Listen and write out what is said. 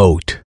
vote.